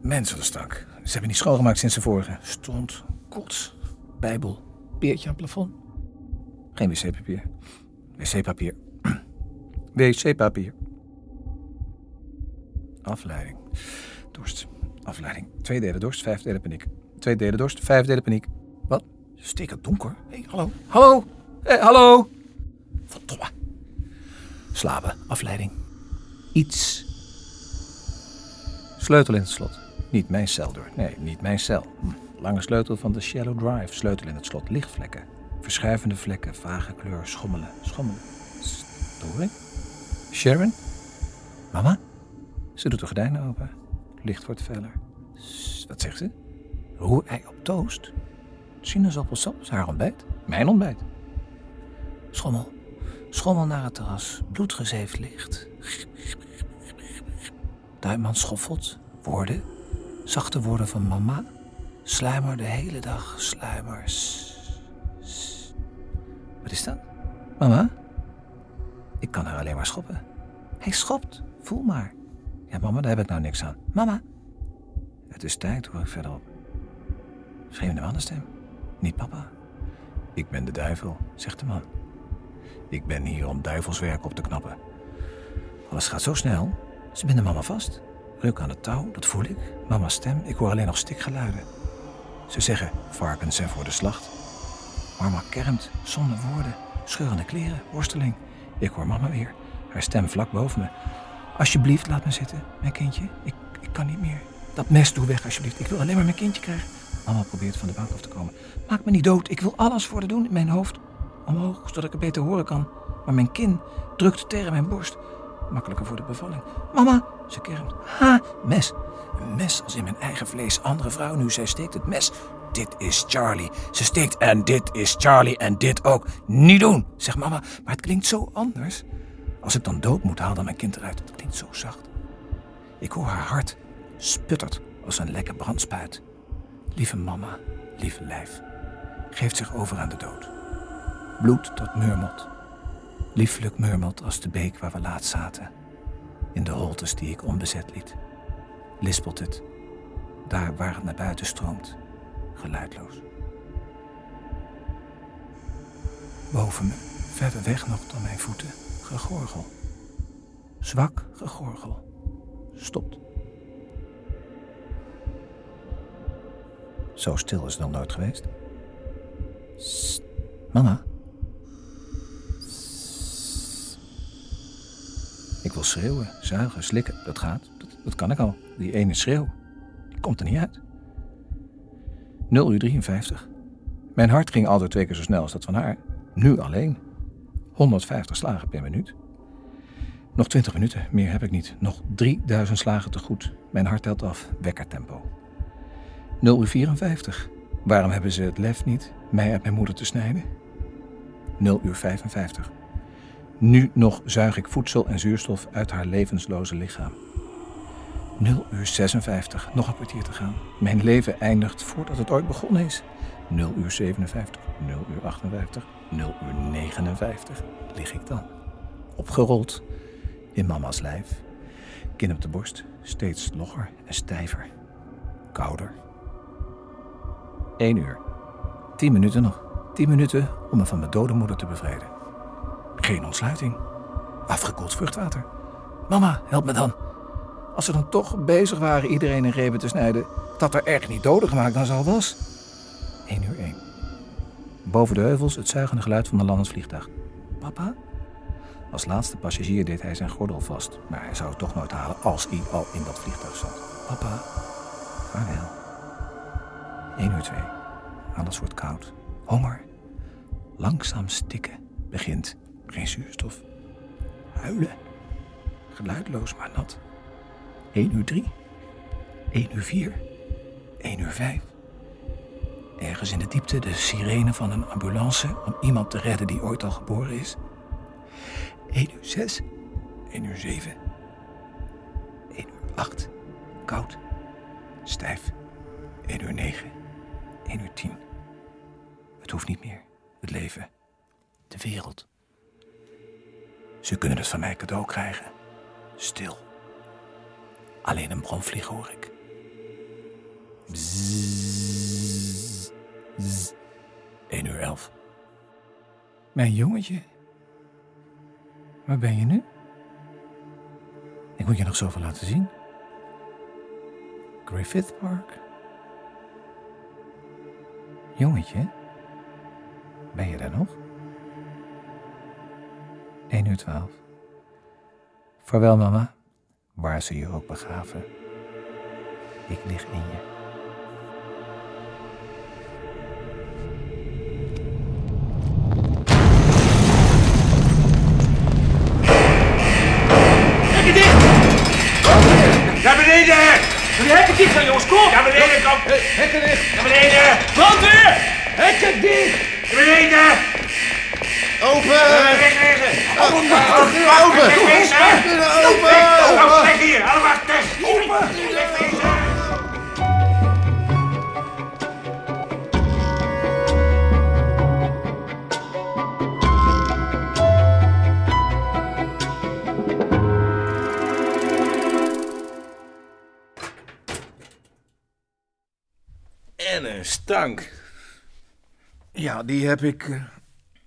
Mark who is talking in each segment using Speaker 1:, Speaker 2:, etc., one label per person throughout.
Speaker 1: Mensen een stank. Ze hebben niet schoongemaakt sinds de vorige. Stond, kots, bijbel, peertje aan het plafond. Geen wc-papier. Wc-papier. wc-papier. Afleiding. Dorst. Afleiding. Twee delen dorst, vijf delen paniek. Twee delen dorst, vijf delen paniek. Wat? Stikken donker. Hé, hey, hallo. Hallo. Hé, hey, hallo. Verdomme. Slapen. Afleiding. Iets. Sleutel in het slot. Niet mijn cel door. Nee, niet mijn cel. Hm. Lange sleutel van de shallow drive. Sleutel in het slot. Lichtvlekken. Verschuivende vlekken. Vage kleur. Schommelen. Schommelen. Storing? Sharon? Mama? Ze doet de gordijnen open. Licht wordt feller. Wat zegt ze? Roerei op toast? Sinaasappelsap is haar ontbijt. Mijn ontbijt. Schommel. Schommel naar het terras. Bloedgezeefd licht. Duimman schoffelt. Woorden. Zachte woorden van mama. Sluimer de hele dag. Sluimers. Wat is dat? Mama? Ik kan haar alleen maar schoppen. Hij schopt. Voel maar. Ja, mama, daar heb ik nou niks aan. Mama. Het is tijd, hoor ik verderop. Vreemde mannenstem. Niet papa. Ik ben de duivel, zegt de man. Ik ben hier om duivelswerk op te knappen. Alles gaat zo snel. Ze binden mama vast. Reuk aan het touw, dat voel ik. Mama's stem, ik hoor alleen nog stikgeluiden. Ze zeggen, varkens zijn voor de slacht. Mama kermt, zonder woorden, scheurende kleren, worsteling. Ik hoor mama weer, haar stem vlak boven me. Alsjeblieft, laat me zitten, mijn kindje. Ik, ik kan niet meer. Dat mes doe weg, alsjeblieft. Ik wil alleen maar mijn kindje krijgen. Mama probeert van de bank af te komen. Maak me niet dood. Ik wil alles voor de doen in mijn hoofd. Omhoog, zodat ik het beter horen kan. Maar mijn kin drukt tegen mijn borst. Makkelijker voor de bevalling. Mama, ze kermt. Ha, mes. Een mes als in mijn eigen vlees. Andere vrouw nu, zij steekt het mes. Dit is Charlie. Ze steekt en dit is Charlie en dit ook. Niet doen, zegt mama. Maar het klinkt zo anders. Als ik dan dood moet, haal dan mijn kind eruit. Het klinkt zo zacht. Ik hoor haar hart sputtert als een lekke brandspuit. Lieve mama, lieve lijf, geeft zich over aan de dood. Bloed dat murmelt. Lieflijk murmelt als de beek waar we laat zaten. In de holtes die ik onbezet liet. Lispelt het, daar waar het naar buiten stroomt, geluidloos. Boven me, verder weg nog dan mijn voeten, gegorgel. Zwak gegorgel. Stopt. Zo stil is het nog nooit geweest. Sst, mama. Ik wil schreeuwen, zuigen, slikken. Dat gaat. Dat, dat kan ik al. Die ene schreeuw. Die komt er niet uit. 0 uur 53. Mijn hart ging altijd twee keer zo snel als dat van haar. Nu alleen. 150 slagen per minuut. Nog 20 minuten, meer heb ik niet. Nog 3000 slagen te goed. Mijn hart telt af, wekkertempo. 0 uur 54. Waarom hebben ze het lef niet mij uit mijn moeder te snijden? 0 uur 55. Nu nog zuig ik voedsel en zuurstof uit haar levensloze lichaam. 0 uur 56. Nog een kwartier te gaan. Mijn leven eindigt voordat het ooit begonnen is. 0 uur 57. 0 uur 58. 0 uur 59. Lig ik dan. Opgerold in mama's lijf. Kin op de borst, steeds logger en stijver. Kouder. 1 uur. 10 minuten nog. 10 minuten om me van mijn dode moeder te bevrijden. Geen ontsluiting. Afgekoeld vruchtwater. Mama, help me dan. Als ze dan toch bezig waren iedereen in repen te snijden, dat er echt niet doden gemaakt dan zal was. 1 uur 1. Boven de heuvels het zuigende geluid van een landingsvliegtuig. Papa? Als laatste passagier deed hij zijn gordel vast, maar hij zou het toch nooit halen als hij al in dat vliegtuig zat. Papa, vaarwel. 1 uur 2. Alles wordt koud. Honger. Langzaam stikken begint. Geen zuurstof. Huilen. Geluidloos maar nat. 1 uur 3. 1 uur 4. 1 uur 5. Ergens in de diepte de sirene van een ambulance om iemand te redden die ooit al geboren is. 1 uur 6. 1 uur 7. 1 uur 8. Koud. Stijf. 1 uur 9. 1 uur 10. Het hoeft niet meer. Het leven. De wereld. Ze kunnen het van mij cadeau krijgen. Stil. Alleen een bromvlieg hoor ik. Bzzz, zzz. 1 uur 11. Mijn jongetje. Waar ben je nu? Ik moet je nog zoveel laten zien. Griffith Park. Jongetje, ben je daar nog? 1 uur 12. Vaarwel, mama, waar ze je ook begraven. Ik lig in je.
Speaker 2: Hekken dicht! Naar beneden! Die hekken dicht dan, jongens, kom! Naar beneden, kom!
Speaker 3: Hekken dicht!
Speaker 2: Naar beneden!
Speaker 3: Brandweer! Hekken dicht!
Speaker 2: Naar beneden!
Speaker 3: Open! Open!
Speaker 2: Open!
Speaker 3: Open! Open!
Speaker 2: Weg hier! Allemaal weg! Wegwezen!
Speaker 4: En een stank.
Speaker 3: Ja, die heb ik eh,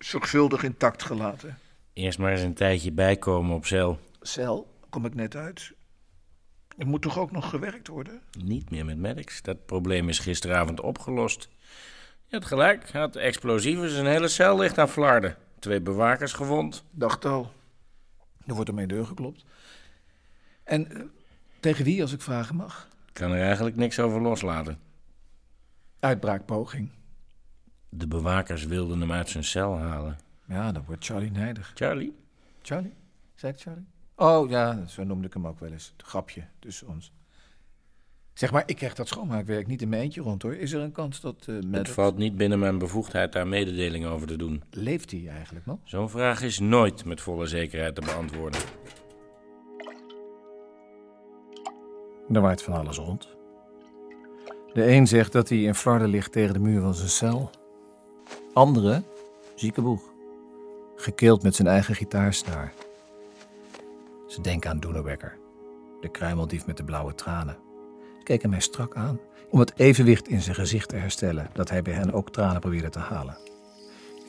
Speaker 3: zorgvuldig intact gelaten.
Speaker 4: Eerst maar eens een tijdje bijkomen op cel.
Speaker 3: Cel, kom ik net uit. Er moet toch ook nog gewerkt worden?
Speaker 4: Niet meer met Maddox. Dat probleem is gisteravond opgelost. Je had gelijk. Hij had explosieven zijn hele cel ligt aan flarden. Twee bewakers gewond.
Speaker 3: Dacht al. Er wordt er mijn deur geklopt. En eh, tegen wie, als ik vragen mag?
Speaker 4: Kan er eigenlijk niks over loslaten.
Speaker 3: Uitbraakpoging.
Speaker 4: De bewakers wilden hem uit zijn cel halen.
Speaker 3: Ja, dan wordt Charlie nijdig.
Speaker 4: Charlie?
Speaker 3: Charlie? Zei ik Charlie? Oh ja, zo noemde ik hem ook wel eens. Het grapje tussen ons. Zeg maar, ik krijg dat schoonmaakwerk niet in mijn eentje rond hoor. Is er een kans dat uh,
Speaker 4: Het
Speaker 3: Maddox...
Speaker 4: valt niet binnen mijn bevoegdheid daar mededelingen over te doen.
Speaker 3: Leeft hij eigenlijk nog?
Speaker 4: Zo'n vraag is nooit met volle zekerheid te beantwoorden.
Speaker 1: Er waait van alles rond. De een zegt dat hij in Florida ligt tegen de muur van zijn cel. Andere, zieke boeg. Gekeeld met zijn eigen gitaarsnaar. Ze denken aan Doenewekker, de kruimeldief met de blauwe tranen. Ze keken mij strak aan om het evenwicht in zijn gezicht te herstellen dat hij bij hen ook tranen probeerde te halen.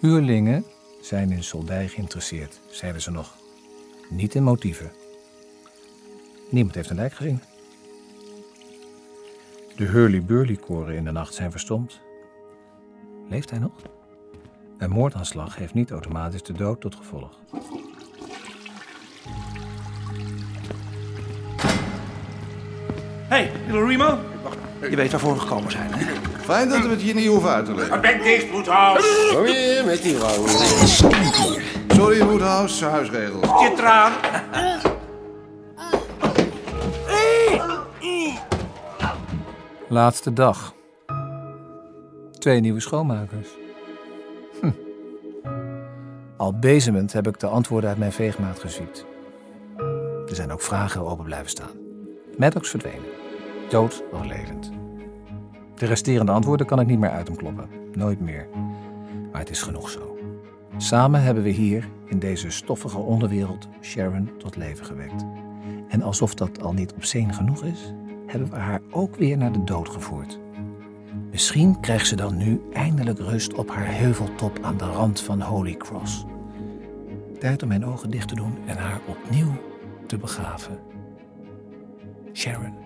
Speaker 1: Huurlingen zijn in soldij geïnteresseerd, zeiden ze nog. Niet in motieven. Niemand heeft een lijk gezien. De hurly-burly-koren in de nacht zijn verstomd. Leeft hij nog? Een moordaanslag heeft niet automatisch de dood tot gevolg.
Speaker 2: Hey, little Remo.
Speaker 5: Je weet waarvoor we gekomen zijn, hè?
Speaker 6: Fijn dat we het hier niet hoeven uit te leggen.
Speaker 2: Bek dicht, Woodhouse.
Speaker 6: Kom je met die vrouw. Sorry, Woodhouse, huisregel.
Speaker 2: Je traan.
Speaker 1: Laatste dag. Twee nieuwe schoonmakers. Al bezemend heb ik de antwoorden uit mijn veegmaat geziept. Er zijn ook vragen open blijven staan. Maddox verdwenen. Dood of levend. De resterende antwoorden kan ik niet meer uit hem kloppen. Nooit meer. Maar het is genoeg zo. Samen hebben we hier, in deze stoffige onderwereld, Sharon tot leven gewekt. En alsof dat al niet obscene genoeg is, hebben we haar ook weer naar de dood gevoerd. Misschien krijgt ze dan nu eindelijk rust op haar heuveltop aan de rand van Holy Cross. Tijd om mijn ogen dicht te doen en haar opnieuw te begraven. Sharon.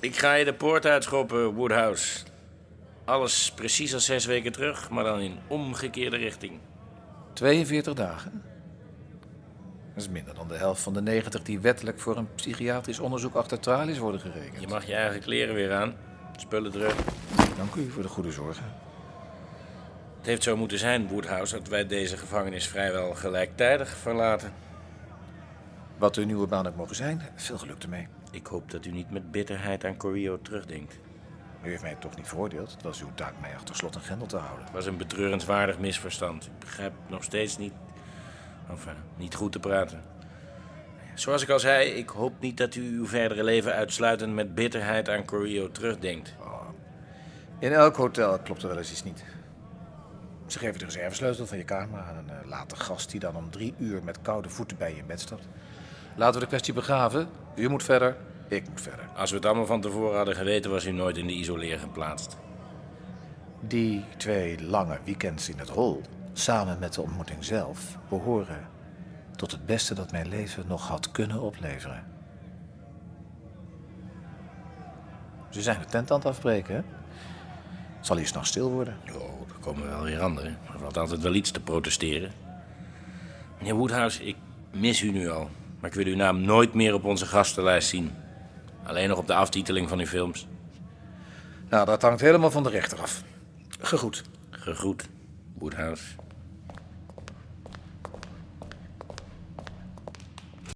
Speaker 4: Ik ga je de poort uitschoppen, Woodhouse. Alles precies als zes weken terug, maar dan in omgekeerde richting.
Speaker 1: 42 dagen. Dat is minder dan de helft van de 90 die wettelijk voor een psychiatrisch onderzoek achter tralies worden gerekend.
Speaker 4: Je mag je eigen kleren weer aan. Spullen terug.
Speaker 1: Dank u voor de goede zorgen.
Speaker 4: Het heeft zo moeten zijn, Woodhouse, dat wij deze gevangenis vrijwel gelijktijdig verlaten.
Speaker 1: Wat uw nieuwe baan ook mogen zijn, veel geluk ermee.
Speaker 4: Ik hoop dat u niet met bitterheid aan Corio terugdenkt.
Speaker 1: U heeft mij toch niet veroordeeld? Het was uw taak mij achter slot en grendel te houden.
Speaker 4: Het was een betreurenswaardig misverstand. Ik begrijp nog steeds niet... Enfin, niet goed te praten. Zoals ik al zei, ik hoop niet dat u uw verdere leven uitsluitend met bitterheid aan Corio terugdenkt.
Speaker 1: In elk hotel klopt er wel eens iets niet. Ze geven de reservesleutel van je kamer aan een uh, late gast die dan om drie uur met koude voeten bij je in bed stapt. Laten we de kwestie begraven. U moet verder, ik moet verder.
Speaker 4: Als we het allemaal van tevoren hadden geweten, was u nooit in de isoleer geplaatst.
Speaker 1: Die twee lange weekends in het hol, samen met de ontmoeting zelf, behoren tot het beste dat mijn leven nog had kunnen opleveren. Ze zijn de tent aan het afbreken, hè? Het zal hier s'nachts stil worden.
Speaker 4: Komen wel weer anderen. Er valt altijd wel iets te protesteren. Meneer Woodhouse, ik mis u nu al. Maar ik wil uw naam nooit meer op onze gastenlijst zien. Alleen nog op de aftiteling van uw films.
Speaker 1: Nou, dat hangt helemaal van de rechter af. Gegroet.
Speaker 4: Gegroet, Woodhouse.